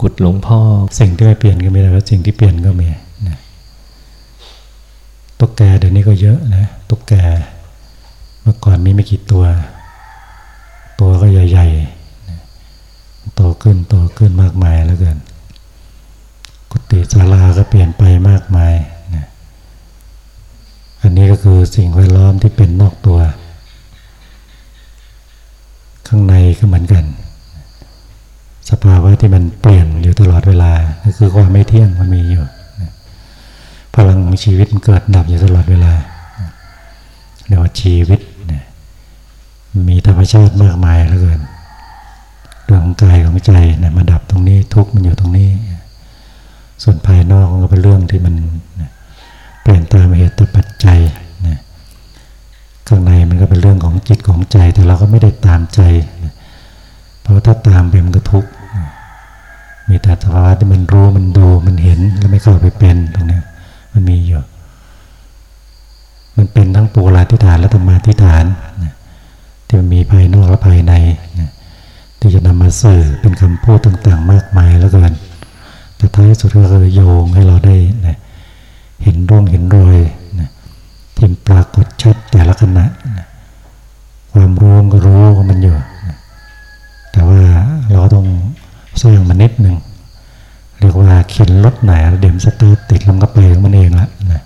กุดหลวงพ่อ สิ่งที่ไม่เปลี่ยนก็มีแต่ว่าสิ่งที่เปลี่ยนก็มีนะตุ๊กแกเดี๋ยวนี้ก็เยอะนะตุ๊กแก เมื่อก่อนมีไม่กี่ตัว ตัวก็ใหญ่ๆโตขึ้นโตขึ้นมากมายแล้วเกินกุฏิศาลาก็เปลี่ยนไปมากมายนะอันนี้ก็คือสิ่งแวดล้อมที่เป็นนอกตัว ข้างในก็เหมือนกัน สภาวะที่มัน อยู่ตลอดเวลาก็คือความไม่เที่ยงมันมีอยู่พลังของชีวิตมันเกิดดับอยู่ตลอดเวลาเรียกว่าชีวิตมีธรรมชาติมากมายเหลือเกินเรื่องของกายของใจนะมาดับตรงนี้ทุกมันอยู่ตรงนี้ ส่วนภายนอกก็เป็นเรื่องที่มันเปลี่ยนตามเหตุปัจจัยนะข้างในมันก็เป็นเรื่องของจิตของใจแต่เราก็ไม่ได้ตามใจนะเพราะถ้าตามไปมันก็ทุกข์ มีแต่สภาวะที่มันรู้มันดูมันเห็นแล้วไม่เข้าไปเป็นตรงนี้มันมีอยู่ มันเป็นทั้งปุราธิฐานและธรรมาธิฐานนะที่มันมีภายนอกและภายในนะที่จะนำมาสื่อเป็นคำพูดต่าง ๆ มากมายแล้วกันแต่ท้ายสุดก็คือโยงให้เราได้นะเห็นร่องเห็นรอยนะที่ปรากฏชัดแต่ละขณะ สร้างมันนิดหนึ่งเรียกว่าข็นรถไหนเดี๋ยวสตาร์ทติดลงก็ไปของมันเองละนะ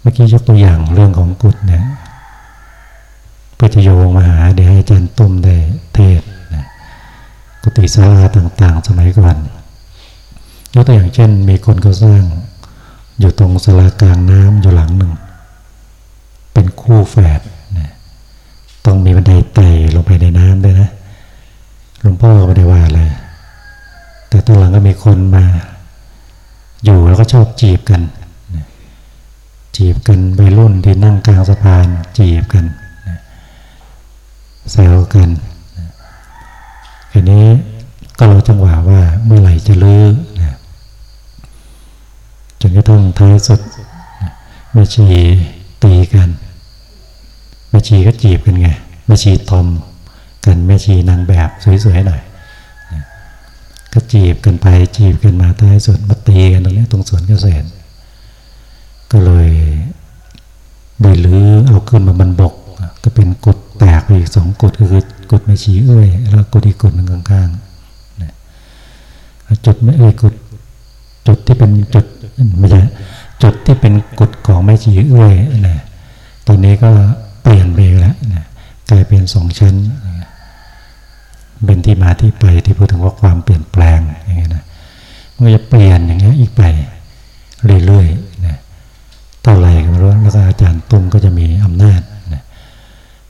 เมื่อกี้ยกตัวอย่างเรื่องของกุศเนี่ยเพื่อจะโยงมาหาเดี๋ยวให้อาจารย์ตุ้มได้เทศนะกุฏิศาลาต่าง ๆ สมัยก่อนยกตัวอย่างเช่น มีคนก็สร้าง อยู่ตรงศาลากลางน้ำอยู่หลังหนึ่ง เป็นคู่แฝดนะต้องมีบันไดไต่ ลวงพ่อก็ไม่ได้ว่าอะไร แต่ตอนหลังก็มีคนมา อยู่แล้วก็ชอบจีบกัน จีบกันไปรุ่นที่นั่งกลางสะพาน จีบกันแซวกันอันนี้ก็ราจังหวะว่าเมื่อไหร่จะลื้อนะจนกระทั่งท้ายสุดแม่ชีตีกันแม่ชีก็จีบกันไงแม่ชีทอม กันแม่ชีนางแบบสวยๆหน่อยก็จีบกันไปจีบกันมาท้ายสุดมาตีกันตรงนี้ตรงสวนเกษตรก็เลยได้ลื้อเอาขึ้นมาบรรบก ก็เป็นกุดแตกไปอีกสองกุดก็คือกุดแม่ชีเอ้ยแล้วกุดอีกกุดหนึ่งข้างๆจุดไม่เอ้ยกุดจุดที่เป็นจุดไม่ใช่จุดที่เป็นกุดของแม่ชีเอ้ยนะตอนนี้ก็เปลี่ยนไปแล้วนะกลายเป็นสองชั้น เป็นที่มาที่ไปที่พูดถึงว่าความเปลี่ยนแปลงอย่างเงี้ยนะมันจะเปลี่ยนอย่างเงี้ยอีกไปเรื่อยๆนะเท่าไหร่ก็ไม่รู้แล้วก็อาจารย์ตุ้มก็จะมีอำนาจนะ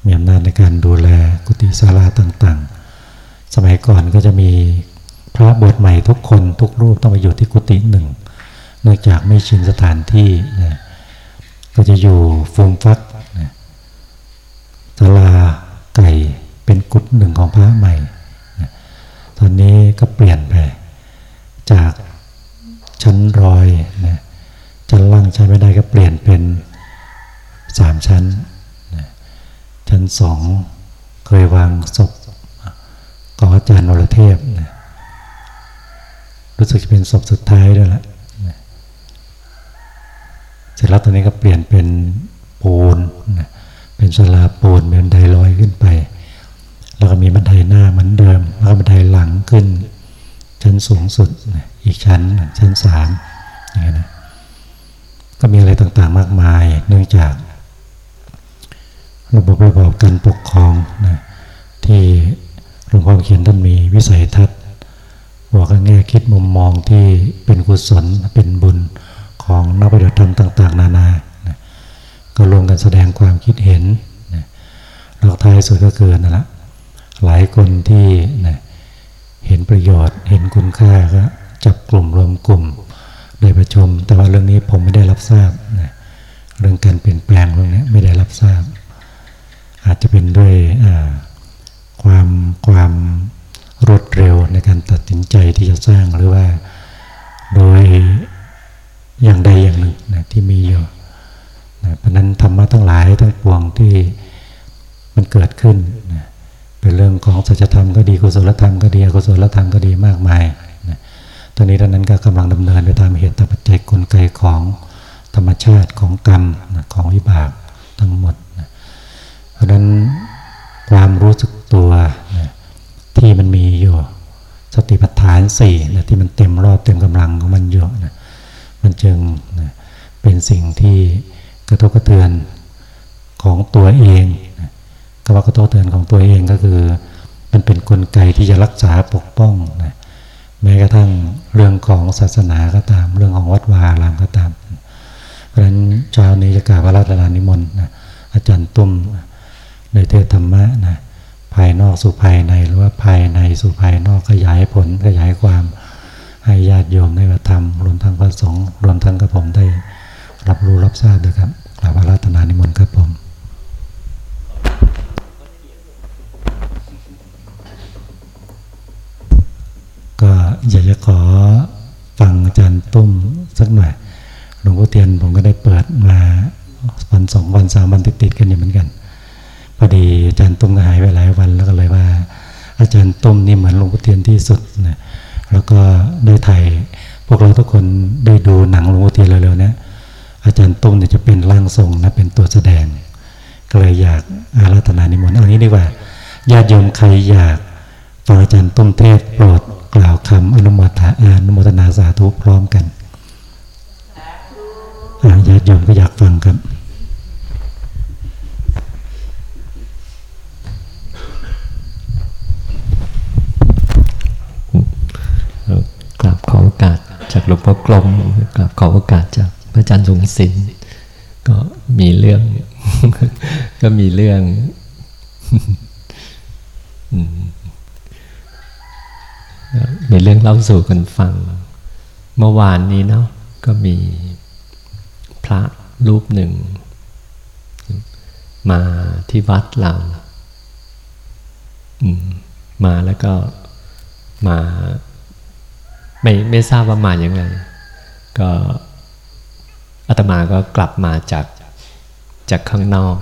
มีอำนาจในการดูแลกุฏิศาลาต่างๆ สมัยก่อนก็จะมีพระบวชใหม่ทุกคนทุกรูปต้องไปอยู่ที่กุฏิหนึ่งเนื่องจากไม่ชินสถานที่นะก็จะอยู่ฟูมฟักนะศาลาไก่เป็นกุฏหนึ่งของพระใหม่นะตอนนี้ก็เปลี่ยนไปจากชั้นรอยนะชั้นล่างใช้ไม่ได้ก็เปลี่ยนเป็นสามชั้นนะชั้น สองเคยวางศพของอาจารย์วรเทพนะรู้สึกจะเป็นศพสุดท้ายด้วยแหละนะเสร็จแล้วตอนนี้ก็เปลี่ยนเป็นปูนนะเป็นสลาปูนเป็นบันไดลอยขึ้นไป แล้วก็มีบันไดหน้าเหมือนเดิม แล้วก็บันไดหลังขึ้น ชั้นสูงสุดนะอีกชั้นชั้นสามอย่างนี้นะก็มีอะไรต่างๆมากมาย เนื่องจาก ระบบระบอบการปกครองนะที่หลวงพ่อเขียนท่านมีวิสัยทัศน์บอกแง่คิดมุมมองที่เป็นกุศลเป็นบุญของนักปฏิบัติธรรมต่าง ๆ นานานะก็รวมกันแสดงความคิดเห็นนะแล้วท้ายสุดก็เกินนั่นแหละหลายคนที่นะเห็นประโยชน์เห็นคุณค่าก็จับกลุ่มรวมกลุ่มโดยประชุมแต่ว่าเรื่องนี้ผมไม่ได้รับทราบนะเรื่องการเปลี่ยนแปลงเรื่องนี้ไม่ได้รับทราบ ด้วยความความรวดเร็วในการตัดสินใจที่จะสร้างหรือว่าโดยอย่างใดอย่างหนึ่งนะที่มีอยู่นะเพราะนั้นธรรมะทั้งหลายทั้งปวงที่มันเกิดขึ้นนะเป็นเรื่องของสัจธรรมก็ดีกุศลธรรมก็ดีอกุศลธรรมก็ดีมากมายตอนนี้ท่านั้นก็กำลังดำเนินไปตามเหตุปัจจัยกลไกของธรรมชาติของกรรมของวิบากทั้งหมดนะเพราะฉะนั้น ความรู้สึกตัวนะที่มันมีอยู่สติปัฏฐานสี่นะที่มันเต็มรอบเต็มกำลังของมันอยู่นะมันจึงนะเป็นสิ่งที่กระทบกระเทือนของตัวเองนะก็ว่ากระทบกระเทือนของตัวเองก็คือ มันเป็นนกลไกที่จะรักษาปกป้องนะแม้กระทั่งเรื่องของศาสนาก็ตาม เรื่องของวัดวาอารามก็ตาม เพราะฉะนั้นเช้านี้จะกราบพระราชานิมนต์นะอาจารย์ตุ้ม ในเทศธรรมะนะภายนอกสู่ภายในหรือว่าภายในสู่ภายนอกขยายผลขยายความให้ญาติโยมได้มาทำรวมทั้งพระสงฆ์รวมทั้งกระผมได้รับรู้รับทราบด้วยครับกราบพระราชานิมนต์ครับผมก็อยากจะขอฟังอาจารย์ตุ้มสักหน่อย หลวงพ่อเทียนผมก็ได้เปิดมาวันสองวันสามวันติดๆกันอยู่เหมือนกัน พอดีอาจารย์ตุ้มก็หายไปหลายวันแล้วก็เลยว่า อาจารย์ตุ้มนี่เหมือนหลวงพ่อเทียนที่สุดนะแล้วก็ได้ถ่ายพวกเราทุกคนได้ดูหนังหลวงพ่อเทียนเร็วๆนี้อาจารย์ตุ้มเนี่ยจะเป็นร่างทรงนะเป็นตัวแสดง ก็เลยอยากอาราธนานิมนต์เอางี้ดีกว่าญาติโยมใครอยากฟังอาจารย์ตุ้มเทศโปรดกล่าวคำอนุโมทนาอนุโมทนาสาธุพร้อมกันญาติโยมก็อยากฟังครับกราบขอโอกาสจาก หลวงพ่อกลมกราบขอโอกาสจากพระอาจารย์สงสินก็มีเรื่อง ก็มีเรื่องมีเรื่องเล่าสู่กันฟัง เมื่อวานนี้เนาะก็มีพระรูปหนึ่ง มาที่วัดเรามาแล้วก็มา ไม่ไม่ทราบว่ามาอย่างไงก็อาตมาก็กลับมาจากจากข้างนอก